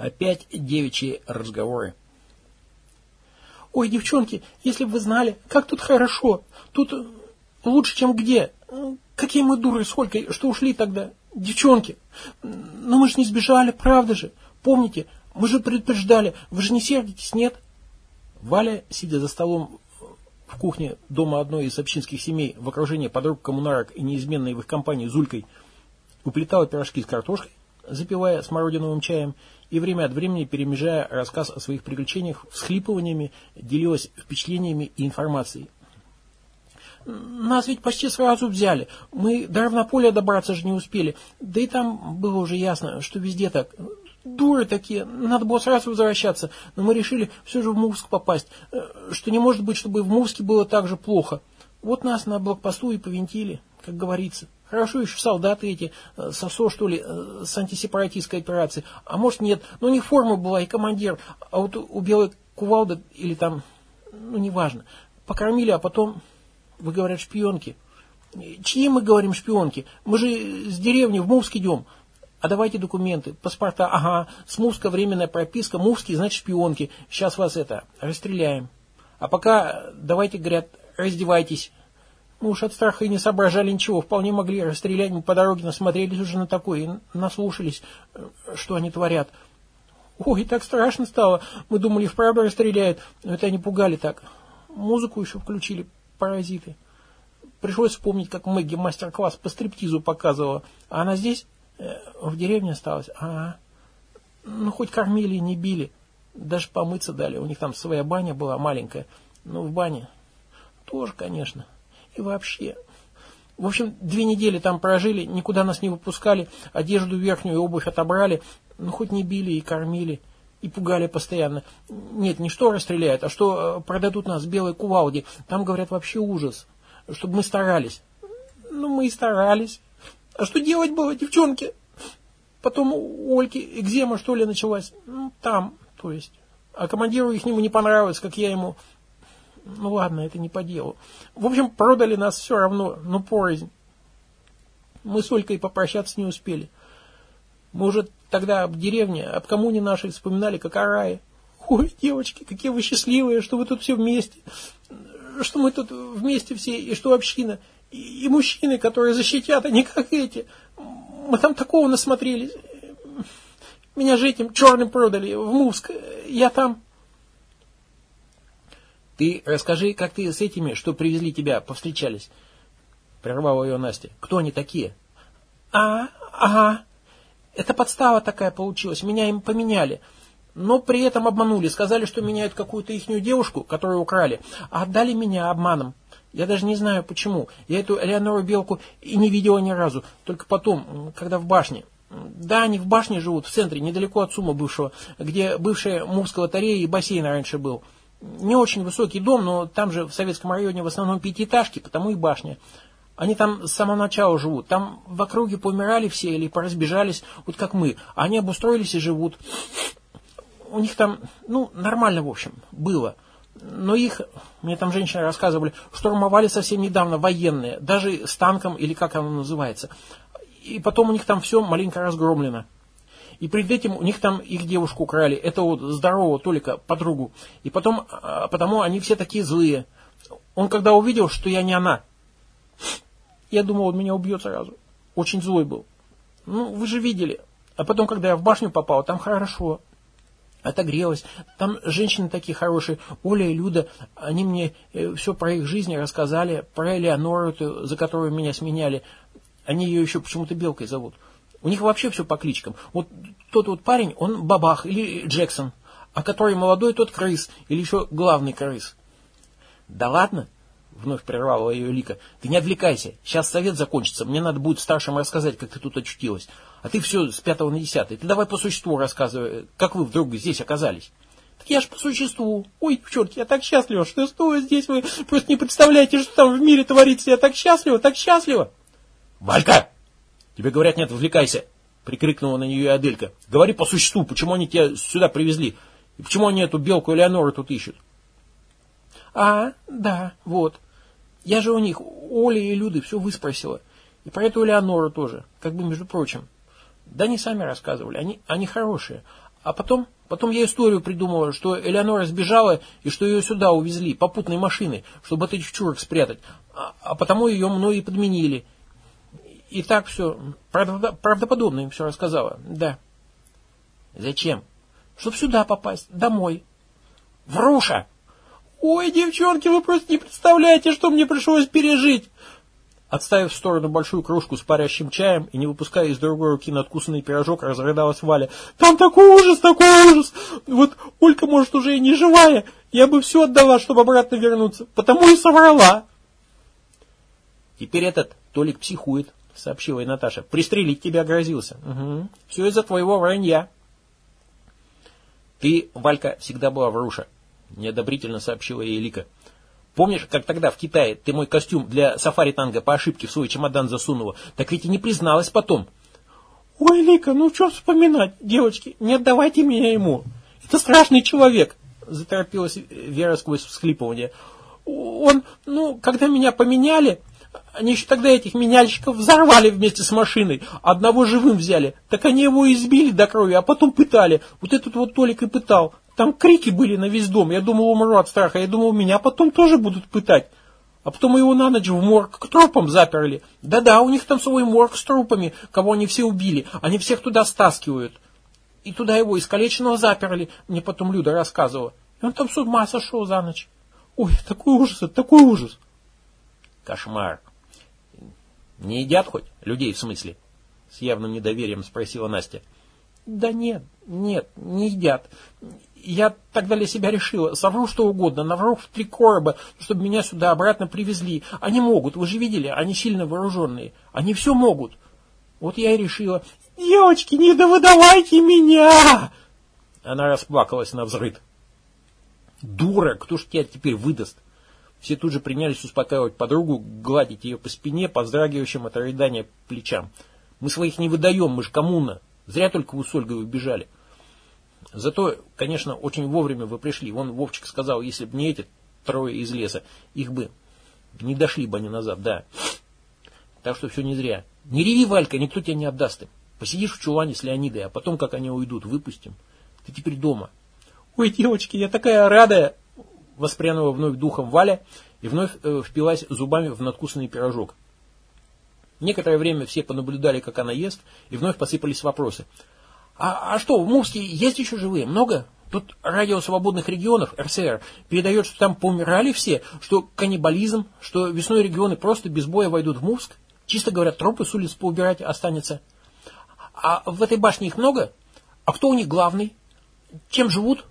Опять девичьи разговоры. Ой, девчонки, если бы вы знали, как тут хорошо. Тут лучше, чем где. Какие мы дуры с Олькой, что ушли тогда. Девчонки, ну мы же не сбежали, правда же. Помните, мы же предупреждали. Вы же не сердитесь, нет? Валя, сидя за столом в кухне дома одной из общинских семей в окружении подруг коммунарок и неизменной в их компании Зулькой, уплетала пирожки с картошкой, запивая смородиновым чаем, и время от времени, перемежая рассказ о своих приключениях, всхлипываниями, делилась впечатлениями и информацией. Нас ведь почти сразу взяли. Мы до равнополя добраться же не успели. Да и там было уже ясно, что везде так. Дуры такие, надо было сразу возвращаться. Но мы решили все же в Мувск попасть. Э, что не может быть, чтобы в Мувске было так же плохо. Вот нас на блокпосту и повинтили, как говорится. Хорошо еще солдаты эти, э, СОСО, что ли, э, с антисепаратистской операции. А может нет, но у них форма была и командир. А вот у белой кувалды или там, ну неважно, покормили, а потом вы, говорят, шпионки. Чьи мы говорим шпионки? Мы же с деревни в Мувск идем. А давайте документы, паспорта. Ага, с Мувска временная прописка. Мувский, значит, шпионки. Сейчас вас это, расстреляем. А пока давайте, говорят, раздевайтесь. Мы уж от страха и не соображали ничего. Вполне могли расстрелять. Мы по дороге насмотрелись уже на такое и наслушались, что они творят. Ой, так страшно стало. Мы думали, вправду расстреляют. Но это они пугали так. Музыку еще включили паразиты. Пришлось вспомнить, как Мэгги мастер-класс по стриптизу показывала. А она здесь, э, в деревне осталась. А, ну хоть кормили, не били. Даже помыться дали. У них там своя баня была маленькая. Ну, в бане тоже, конечно. И вообще. В общем, две недели там прожили, никуда нас не выпускали, одежду верхнюю и обувь отобрали, ну хоть не били и кормили и пугали постоянно. Нет, не что расстреляют, а что э, продадут нас белой кувалде. Там, говорят, вообще ужас. Чтобы мы старались. Ну, мы и старались. А что делать было, девчонки? Потом у Ольки экзема, что ли, началась. Ну, там, то есть. А командиру их нему не понравилось, как я ему... Ну, ладно, это не по делу. В общем, продали нас все равно, но порознь. Мы с Олькой попрощаться не успели. Мы уже тогда об деревне, об коммуне нашей вспоминали, как о рае. Ой, девочки, какие вы счастливые, что вы тут все вместе, что мы тут вместе все, и что община, и, и мужчины, которые защитят, а не как эти. Мы там такого насмотрелись. Меня же этим черным продали в Мувск. Я там... Ты расскажи, как ты с этими, что привезли тебя, повстречались. Прервала ее Настя. Кто они такие? А, ага. Это подстава такая получилась, меня им поменяли. Но при этом обманули, сказали, что меняют какую-то ихнюю девушку, которую украли, а отдали меня обманом. Я даже не знаю почему. Я эту Элеонору Белку и не видела ни разу, только потом, когда в башне. Да, они в башне живут, в центре, недалеко от Сума бывшего, где бывшая Мувская лотерея и бассейн раньше был. Не очень высокий дом, но там же в советском районе в основном пятиэтажки, потому и башня. Они там с самого начала живут. Там в округе помирали все или поразбежались, вот как мы. Они обустроились и живут. У них там, ну, нормально, в общем, было. Но их, мне там женщины рассказывали, штурмовали совсем недавно военные, даже с танком, или как оно называется. И потом у них там все маленько разгромлено. И перед этим у них там их девушку украли, это вот здорового Толика, подругу. И потом, а, потому они все такие злые. Он когда увидел, что я не она, я думал, он меня убьет сразу. Очень злой был. Ну, вы же видели. А потом, когда я в башню попал, там хорошо. Отогрелась. Там женщины такие хорошие. Оля и Люда, они мне э, все про их жизнь рассказали. Про Элеонору, за которую меня сменяли. Они ее еще почему-то Белкой зовут. У них вообще все по кличкам. Вот тот вот парень, он Бабах или Джексон. А который молодой, тот Крыс. Или еще главный Крыс. Да ладно? Вновь прервала ее Лика. Ты не отвлекайся. Сейчас совет закончится. Мне надо будет старшим рассказать, как ты тут очутилась. А ты все с пятого на десятый. Ты давай по существу рассказывай, как вы вдруг здесь оказались. Так я ж по существу. Ой, черт, я так счастлива, что стою здесь. Вы просто не представляете, что там в мире творится. Я так счастлива, так счастлива. Валька! Тебе говорят, не отвлекайся. Прикрикнула на нее Аделька. Говори по существу, почему они тебя сюда привезли? И почему они эту белку Элеонору тут ищут? А, да, вот. Я же у них, у и Люды, все выспросила. И про эту Леонору тоже, как бы между прочим. Да они сами рассказывали, они, они хорошие. А потом, потом я историю придумала, что Элеонора сбежала и что ее сюда увезли, попутной машиной, чтобы от этих чурок спрятать. А, а потому ее мной и подменили. И так все, правдоподобно им все рассказала, да. Зачем? Чтоб сюда попасть, домой. Вруша! Ой, девчонки, вы просто не представляете, что мне пришлось пережить. Отставив в сторону большую кружку с парящим чаем и не выпуская из другой руки надкусанный пирожок, разрыдалась Валя. «Там такой ужас, такой ужас! Вот Олька, может, уже и не живая. Я бы все отдала, чтобы обратно вернуться. Потому и соврала». «Теперь этот Толик психует», — сообщила ей Наташа. «Пристрелить тебя грозился. Угу. Все из-за твоего вранья». «Ты, Валька, всегда была вруша», — неодобрительно сообщила ей Лика. Помнишь, как тогда в Китае ты мой костюм для сафари-танго по ошибке в свой чемодан засунула? Так ведь и не призналась потом. Ой, Лика, ну что вспоминать, девочки, не отдавайте меня ему. Это страшный человек, заторопилась Вера сквозь всхлипывание. Он, ну, когда меня поменяли, они еще тогда этих меняльщиков взорвали вместе с машиной. Одного живым взяли. Так они его избили до крови, а потом пытали. Вот этот вот Толик и пытал. Там крики были на весь дом. Я думал, умру от страха. Я думал, меня потом тоже будут пытать. А потом его на ночь в морг к трупам заперли. Да-да, у них там свой морг с трупами, кого они все убили. Они всех туда стаскивают. И туда его искалеченного заперли. Мне потом Люда рассказывала. И он там с ума сошел за ночь. Ой, такой ужас, такой ужас. Кошмар. Не едят хоть? Людей в смысле? С явным недоверием спросила Настя. Да нет, нет, не едят я тогда для себя решила, совру что угодно, навру в три короба, чтобы меня сюда обратно привезли. Они могут, вы же видели, они сильно вооруженные. Они все могут. Вот я и решила, девочки, не довыдавайте меня! Она расплакалась на взрыд. Дура, кто ж тебя теперь выдаст? Все тут же принялись успокаивать подругу, гладить ее по спине, по вздрагивающим от рыдания плечам. Мы своих не выдаем, мы ж коммуна. Зря только вы с Ольгой убежали. Зато, конечно, очень вовремя вы пришли. Вон Вовчик сказал, если бы не эти трое из леса, их бы не дошли бы они назад, да. Так что все не зря. Не реви, Валька, никто тебя не отдаст им. Посидишь в чулане с Леонидой, а потом, как они уйдут, выпустим. Ты теперь дома. Ой, девочки, я такая радая! Воспрянула вновь духом Валя и вновь э, впилась зубами в надкусанный пирожок. Некоторое время все понаблюдали, как она ест, и вновь посыпались вопросы. А, а что, в Мувске есть еще живые? Много? Тут радио свободных регионов, РСР, передает, что там поумирали все, что каннибализм, что весной регионы просто без боя войдут в Мувск. Чисто говорят, трупы с улиц поубирать останется. А в этой башне их много? А кто у них главный? Чем живут?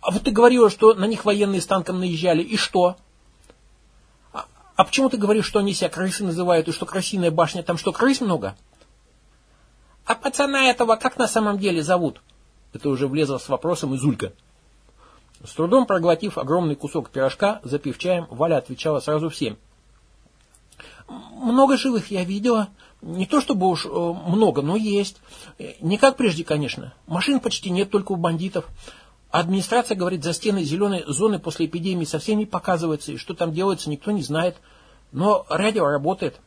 А вот ты говорила, что на них военные с танком наезжали. И что? А, а почему ты говоришь, что они себя крысы называют, и что крысиная башня, там что, крыс много? А пацана этого как на самом деле зовут? Это уже влезло с вопросом Изулька. С трудом проглотив огромный кусок пирожка, запив чаем, Валя отвечала сразу всем. Много живых я видела. Не то чтобы уж э, много, но есть. Не как прежде, конечно. Машин почти нет, только у бандитов. Администрация говорит, за стены зеленой зоны после эпидемии совсем не показывается, и что там делается, никто не знает. Но радио работает.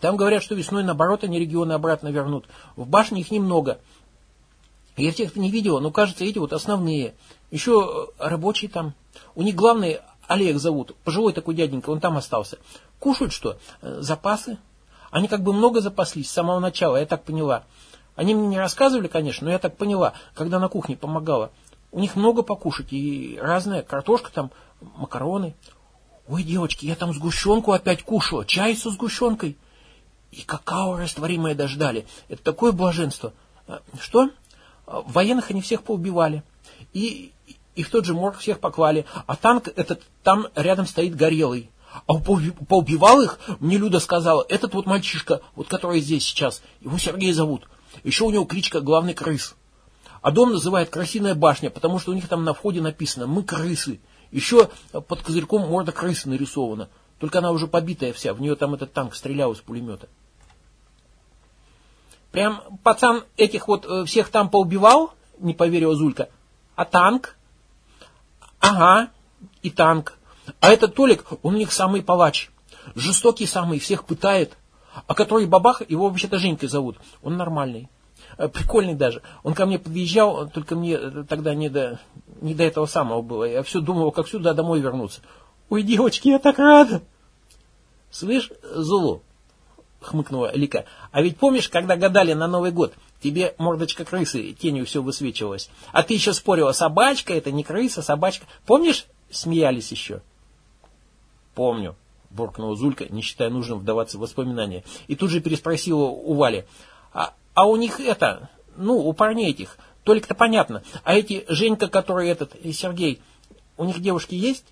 Там говорят, что весной, наоборот, они регионы обратно вернут. В башне их немного. Я всех не видел, но, кажется, эти вот основные. Еще э, рабочие там. У них главный Олег зовут. Пожилой такой дяденька, он там остался. Кушают что? Э, запасы? Они как бы много запаслись с самого начала, я так поняла. Они мне не рассказывали, конечно, но я так поняла, когда на кухне помогала. У них много покушать и разная картошка там, макароны. Ой, девочки, я там сгущенку опять кушала, чай со сгущенкой. И какао растворимое дождали. Это такое блаженство. А, что? А, военных они всех поубивали. И, и в тот же морг всех поклали. А танк этот там рядом стоит горелый. А поубивал их, мне Люда сказала, этот вот мальчишка, вот который здесь сейчас, его Сергей зовут. Еще у него кличка главный крыс. А дом называют Крысиная башня, потому что у них там на входе написано «Мы крысы». Еще под козырьком морда крысы нарисована. Только она уже побитая вся, в нее там этот танк стрелял из пулемета. Прям пацан этих вот э, всех там поубивал, не поверила Зулька. А танк? Ага, и танк. А этот Толик, он у них самый палач. Жестокий самый, всех пытает. А который бабах, его вообще-то Женькой зовут. Он нормальный. Э, прикольный даже. Он ко мне подъезжал, только мне тогда не до, не до этого самого было. Я все думал, как сюда домой вернуться. Ой, девочки, я так рада. Слышь, Зулу, хмыкнула Лика, а ведь помнишь, когда гадали на Новый год, тебе мордочка крысы тенью все высвечивалась. А ты еще спорила, собачка это не крыса, собачка. Помнишь, смеялись еще? Помню, буркнула Зулька, не считая нужным вдаваться в воспоминания. И тут же переспросила у Вали, а, а у них это, ну, у парней этих, только-то понятно, а эти Женька, который этот, и Сергей, у них девушки есть?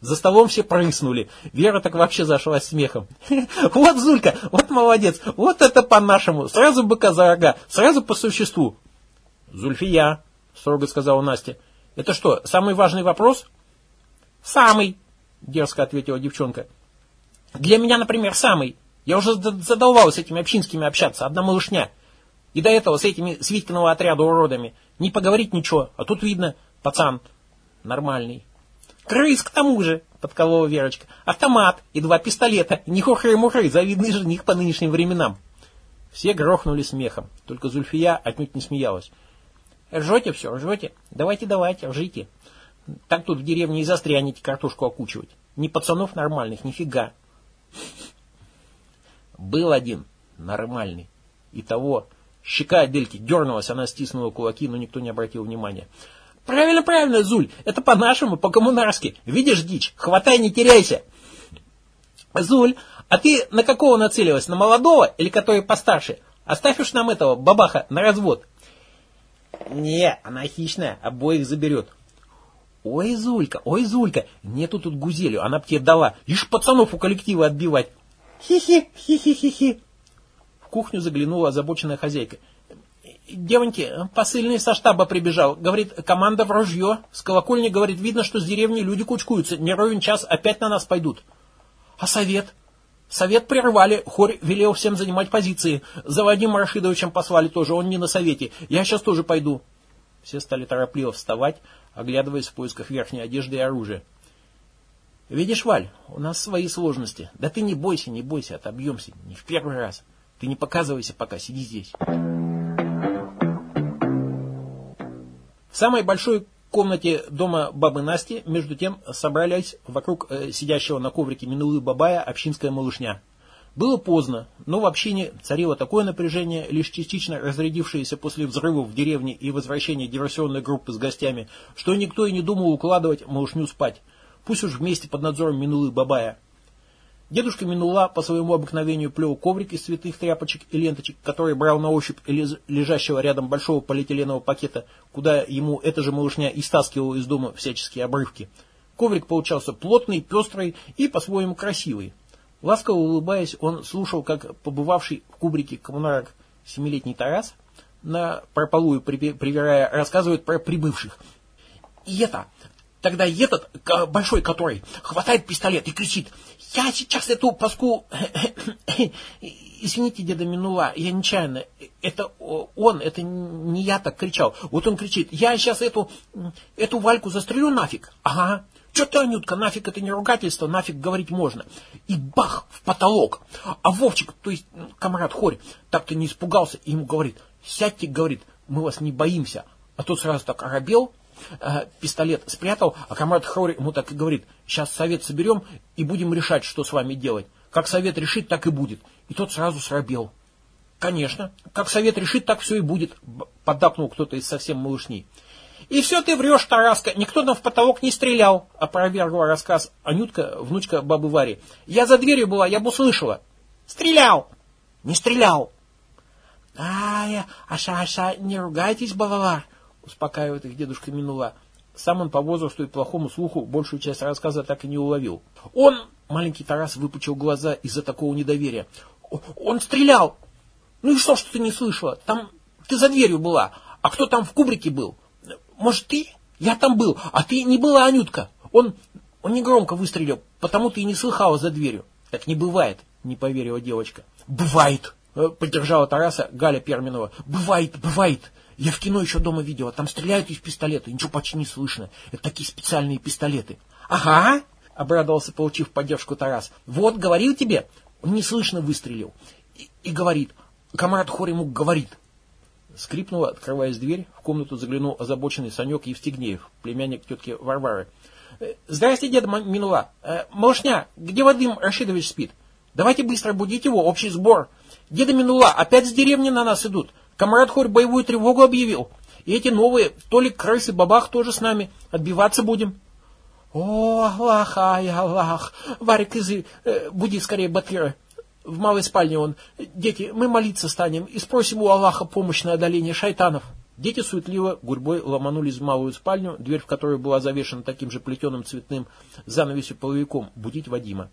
За столом все прыснули. Вера так вообще зашлась смехом. Вот, Зулька, вот молодец, вот это по-нашему. Сразу быка за рога, сразу по существу. Зульфия, строго сказала Настя. Это что, самый важный вопрос? Самый, дерзко ответила девчонка. Для меня, например, самый. Я уже задолбал с этими общинскими общаться, одна малышня. И до этого с этими с отряда уродами. Не поговорить ничего, а тут видно, пацан нормальный. Крыс к тому же, подколола Верочка. Автомат и два пистолета. Не хухры-мухры, завидный жених по нынешним временам. Все грохнули смехом, только Зульфия отнюдь не смеялась. Ржете все, ржете? Давайте, давайте, ржите. Так тут в деревне и застрянете картошку окучивать. Ни пацанов нормальных, нифига. Был один, нормальный. И того, щека Адельки дернулась, она стиснула кулаки, но никто не обратил внимания. Правильно, правильно, Зуль, это по-нашему, по-коммунарски. Видишь дичь, хватай, не теряйся. Зуль, а ты на какого нацелилась, на молодого или который постарше? Оставь уж нам этого бабаха на развод. Не, она хищная, обоих заберет. Ой, Зулька, ой, Зулька, нету тут гузелю, она б тебе дала. Ишь пацанов у коллектива отбивать. Хи-хи, хи-хи-хи-хи. В кухню заглянула озабоченная хозяйка. Девоньки, посыльный со штаба прибежал. Говорит, команда в ружье. С колокольни, говорит, видно, что с деревни люди кучкуются. Не ровен час опять на нас пойдут. А совет? Совет прервали. Хорь велел всем занимать позиции. За Вадимом Рашидовичем послали тоже. Он не на совете. Я сейчас тоже пойду. Все стали торопливо вставать, оглядываясь в поисках верхней одежды и оружия. Видишь, Валь, у нас свои сложности. Да ты не бойся, не бойся, отобьемся. Не в первый раз. Ты не показывайся пока, сиди здесь. В самой большой комнате дома бабы Насти, между тем, собрались вокруг э, сидящего на коврике Минулы Бабая общинская малышня. Было поздно, но в общине царило такое напряжение, лишь частично разрядившееся после взрывов в деревне и возвращения диверсионной группы с гостями, что никто и не думал укладывать малышню спать. Пусть уж вместе под надзором Минулы Бабая. Дедушка Минула по своему обыкновению плел коврик из цветных тряпочек и ленточек, который брал на ощупь лежащего рядом большого полиэтиленового пакета, куда ему эта же малышня и стаскивала из дома всяческие обрывки. Коврик получался плотный, пестрый и по-своему красивый. Ласково улыбаясь, он слушал, как побывавший в кубрике коммунарок семилетний Тарас, на прополую привирая, рассказывает про прибывших. И это, тогда этот, большой который, хватает пистолет и кричит я сейчас эту паску... Извините, деда Минула, я нечаянно. Это он, это не я так кричал. Вот он кричит, я сейчас эту, эту Вальку застрелю нафиг. Ага. Че ты, Анютка, нафиг это не ругательство, нафиг говорить можно. И бах, в потолок. А Вовчик, то есть комрад Хорь, так-то не испугался, и ему говорит, сядьте, говорит, мы вас не боимся. А тот сразу так оробел, э, пистолет спрятал, а комрад Хорь ему так и говорит, сейчас совет соберем и будем решать, что с вами делать. Как совет решит, так и будет. И тот сразу срабел. Конечно, как совет решит, так все и будет, поддакнул кто-то из совсем малышней. И все ты врешь, Тараска, никто там в потолок не стрелял, опровергла рассказ Анютка, внучка бабы Вари. Я за дверью была, я бы услышала. Стрелял! Не стрелял! Ай, аша, аша, не ругайтесь, балалар, успокаивает их дедушка Минула. Сам он по возрасту и плохому слуху большую часть рассказа так и не уловил. Он, маленький Тарас выпучил глаза из-за такого недоверия. Он стрелял. Ну и что, что ты не слышала? Там ты за дверью была. А кто там в кубрике был? Может, ты? Я там был, а ты не была, Анютка. Он, он не громко выстрелил, потому ты и не слыхала за дверью. Так не бывает, не поверила девочка. Бывает, э, поддержала Тараса Галя Перминова. Бывает, бывает. Я в кино еще дома видела, там стреляют из пистолета, ничего почти не слышно. Это такие специальные пистолеты. Ага, обрадовался, получив поддержку Тарас. Вот, говорил тебе, он неслышно выстрелил. И, и говорит, комрад ему говорит, Скрипнула, открываясь дверь, в комнату заглянул озабоченный Санек Евстигнеев, племянник тетки Варвары. «Э, «Здрасте, дед Минула. Э, малышня, где Вадим Рашидович спит? Давайте быстро будить его, общий сбор. Деда Минула, опять с деревни на нас идут. Комрад Хорь боевую тревогу объявил. И эти новые, то ли крысы, бабах тоже с нами. Отбиваться будем». «О, Аллах, ай, Аллах! Варик, изы, э, буди скорее Батлера. В малой спальне он. Дети, мы молиться станем и спросим у Аллаха помощь на одоление шайтанов». Дети суетливо гурьбой ломанулись в малую спальню, дверь в которой была завешена таким же плетеным цветным занавесью половиком, будить Вадима.